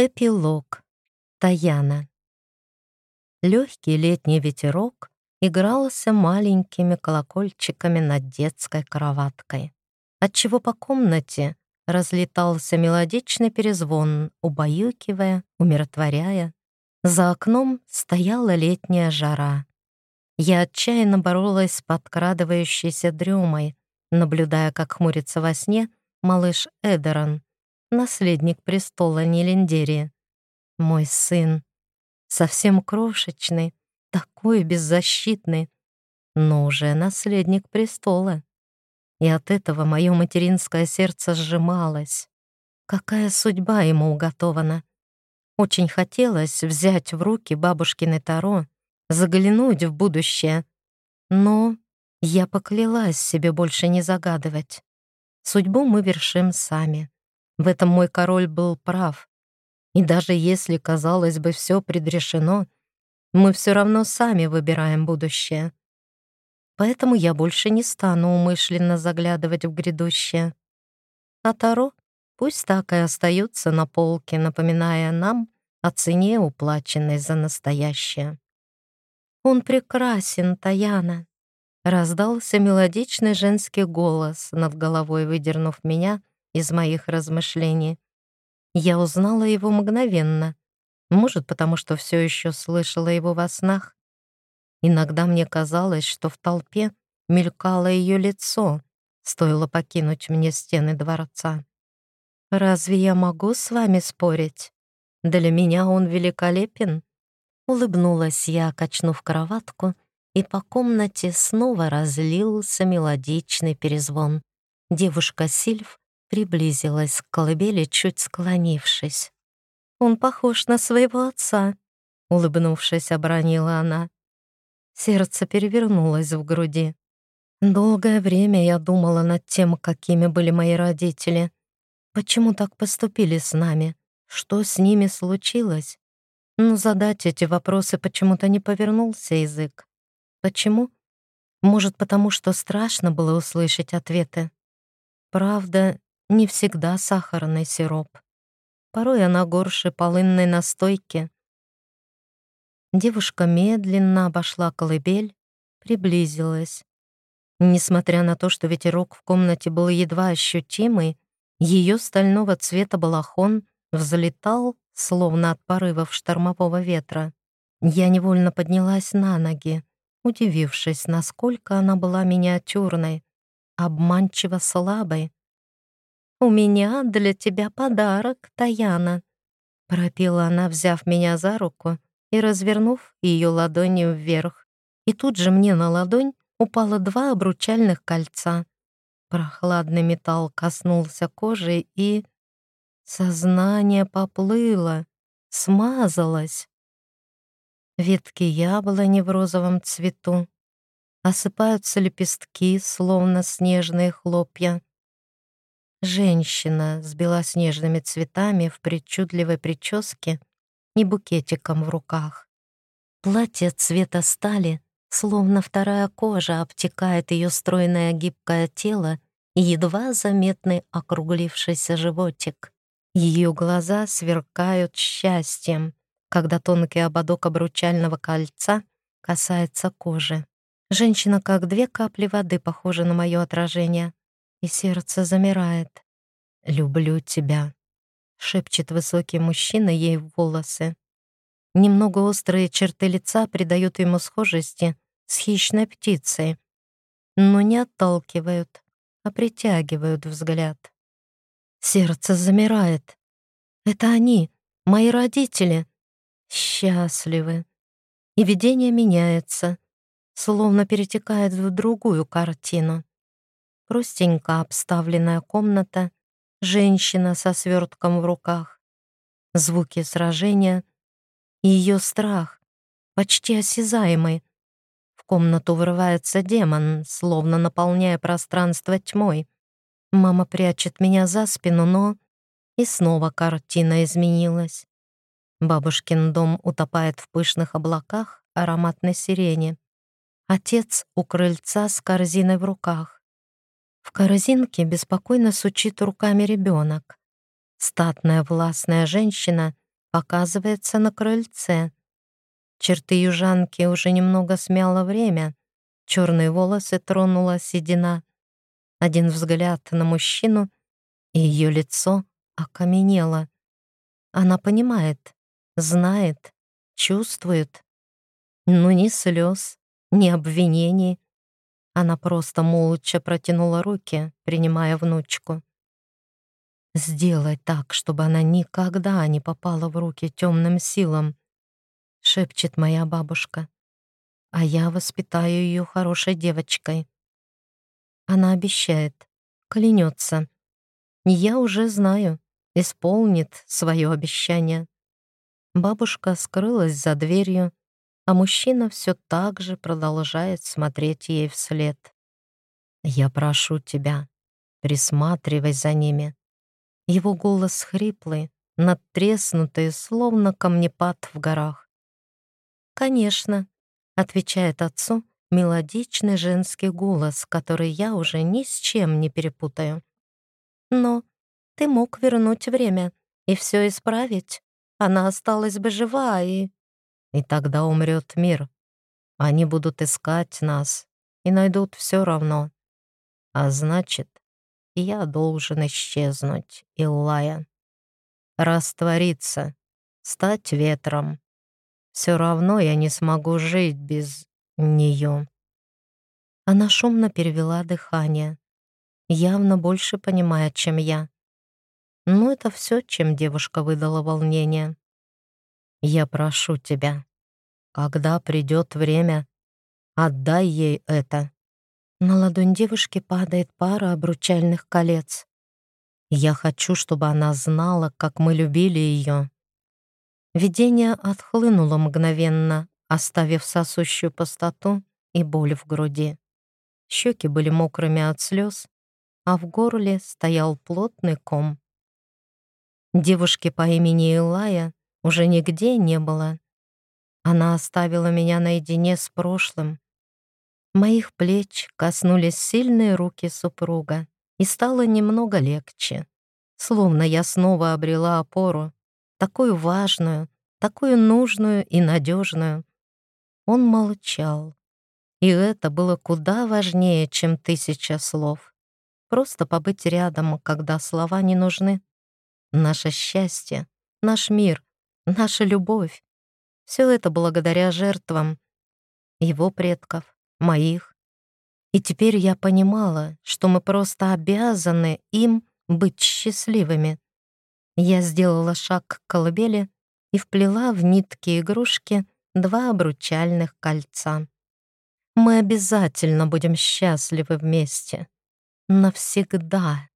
Эпилог. Таяна. Легкий летний ветерок игрался маленькими колокольчиками над детской кроваткой, отчего по комнате разлетался мелодичный перезвон, убаюкивая, умиротворяя. За окном стояла летняя жара. Я отчаянно боролась с подкрадывающейся дремой, наблюдая, как хмурится во сне малыш Эдерон, наследник престола Нелендерии. Мой сын, совсем крошечный, такой беззащитный, но уже наследник престола. И от этого мое материнское сердце сжималось. Какая судьба ему уготована? Очень хотелось взять в руки бабушкины таро, заглянуть в будущее, но я поклялась себе больше не загадывать. Судьбу мы вершим сами. В этом мой король был прав. И даже если, казалось бы, все предрешено, мы все равно сами выбираем будущее. Поэтому я больше не стану умышленно заглядывать в грядущее. А Таро пусть так и остаются на полке, напоминая нам о цене, уплаченной за настоящее. «Он прекрасен, Таяна!» Раздался мелодичный женский голос над головой, выдернув меня из моих размышлений. Я узнала его мгновенно. Может, потому что все еще слышала его во снах. Иногда мне казалось, что в толпе мелькало ее лицо, стоило покинуть мне стены дворца. «Разве я могу с вами спорить? Для меня он великолепен». Улыбнулась я, качнув кроватку, и по комнате снова разлился мелодичный перезвон. Девушка Сильв приблизилась к колыбели, чуть склонившись. «Он похож на своего отца», — улыбнувшись, обронила она. Сердце перевернулось в груди. Долгое время я думала над тем, какими были мои родители. Почему так поступили с нами? Что с ними случилось? Но задать эти вопросы почему-то не повернулся язык. Почему? Может, потому что страшно было услышать ответы. Правда, не всегда сахарный сироп. Порой она горше полынной настойки. Девушка медленно обошла колыбель, приблизилась. Несмотря на то, что ветерок в комнате был едва ощутимый, ее стального цвета балахон взлетал, словно от порывов штормового ветра. Я невольно поднялась на ноги, удивившись, насколько она была миниатюрной, обманчиво слабой, «У меня для тебя подарок, Таяна», — пропела она, взяв меня за руку и развернув ее ладонью вверх. И тут же мне на ладонь упало два обручальных кольца. Прохладный металл коснулся кожи, и... Сознание поплыло, смазалось. Ветки яблони в розовом цвету. Осыпаются лепестки, словно снежные хлопья. Женщина с белоснежными цветами в причудливой прическе и букетиком в руках. Платье цвета стали, словно вторая кожа, обтекает ее стройное гибкое тело и едва заметный округлившийся животик. Ее глаза сверкают счастьем, когда тонкий ободок обручального кольца касается кожи. Женщина, как две капли воды, похожа на мое отражение и сердце замирает. «Люблю тебя», — шепчет высокий мужчина ей в волосы. Немного острые черты лица придают ему схожести с хищной птицей, но не отталкивают, а притягивают взгляд. Сердце замирает. Это они, мои родители. Счастливы. И видение меняется, словно перетекает в другую картину простенько обставленная комната, женщина со свертком в руках, звуки сражения и ее страх, почти осязаемый. В комнату врывается демон, словно наполняя пространство тьмой. Мама прячет меня за спину, но... И снова картина изменилась. Бабушкин дом утопает в пышных облаках ароматной сирени. Отец у крыльца с корзиной в руках. В корзинке беспокойно сучит руками ребенок. Статная властная женщина оказывается на крыльце. Черты южанки уже немного смяло время, черные волосы тронула седина. Один взгляд на мужчину, и ее лицо окаменело. Она понимает, знает, чувствует. Но ни слез, ни обвинений. Она просто молча протянула руки, принимая внучку. «Сделай так, чтобы она никогда не попала в руки темным силам», — шепчет моя бабушка. «А я воспитаю ее хорошей девочкой». Она обещает, клянется. Я уже знаю, исполнит свое обещание. Бабушка скрылась за дверью, а мужчина все так же продолжает смотреть ей вслед. «Я прошу тебя, присматривай за ними». Его голос хриплый, надтреснутый, словно камнепад в горах. «Конечно», — отвечает отцу мелодичный женский голос, который я уже ни с чем не перепутаю. «Но ты мог вернуть время и все исправить. Она осталась бы жива и...» И тогда умрет мир. Они будут искать нас и найдут все равно. А значит, я должен исчезнуть, Иллая. Раствориться, стать ветром. Все равно я не смогу жить без нее. Она шумно перевела дыхание, явно больше понимая, чем я. Но это все, чем девушка выдала волнение. Я прошу тебя, когда придет время, отдай ей это. На ладонь девушки падает пара обручальных колец. Я хочу, чтобы она знала, как мы любили ее. Видение отхлынуло мгновенно, оставив сосущую пустоту и боль в груди. Щеки были мокрыми от слез, а в горле стоял плотный ком. Девушки по имени Илая уже нигде не было. Она оставила меня наедине с прошлым. Моих плеч коснулись сильные руки супруга, и стало немного легче. Словно я снова обрела опору, такую важную, такую нужную и надежную. Он молчал. И это было куда важнее, чем тысяча слов. Просто побыть рядом, когда слова не нужны. Наше счастье, наш мир, наша любовь. Все это благодаря жертвам его предков, моих. И теперь я понимала, что мы просто обязаны им быть счастливыми. Я сделала шаг к колыбели и вплела в нитки игрушки два обручальных кольца. Мы обязательно будем счастливы вместе. Навсегда.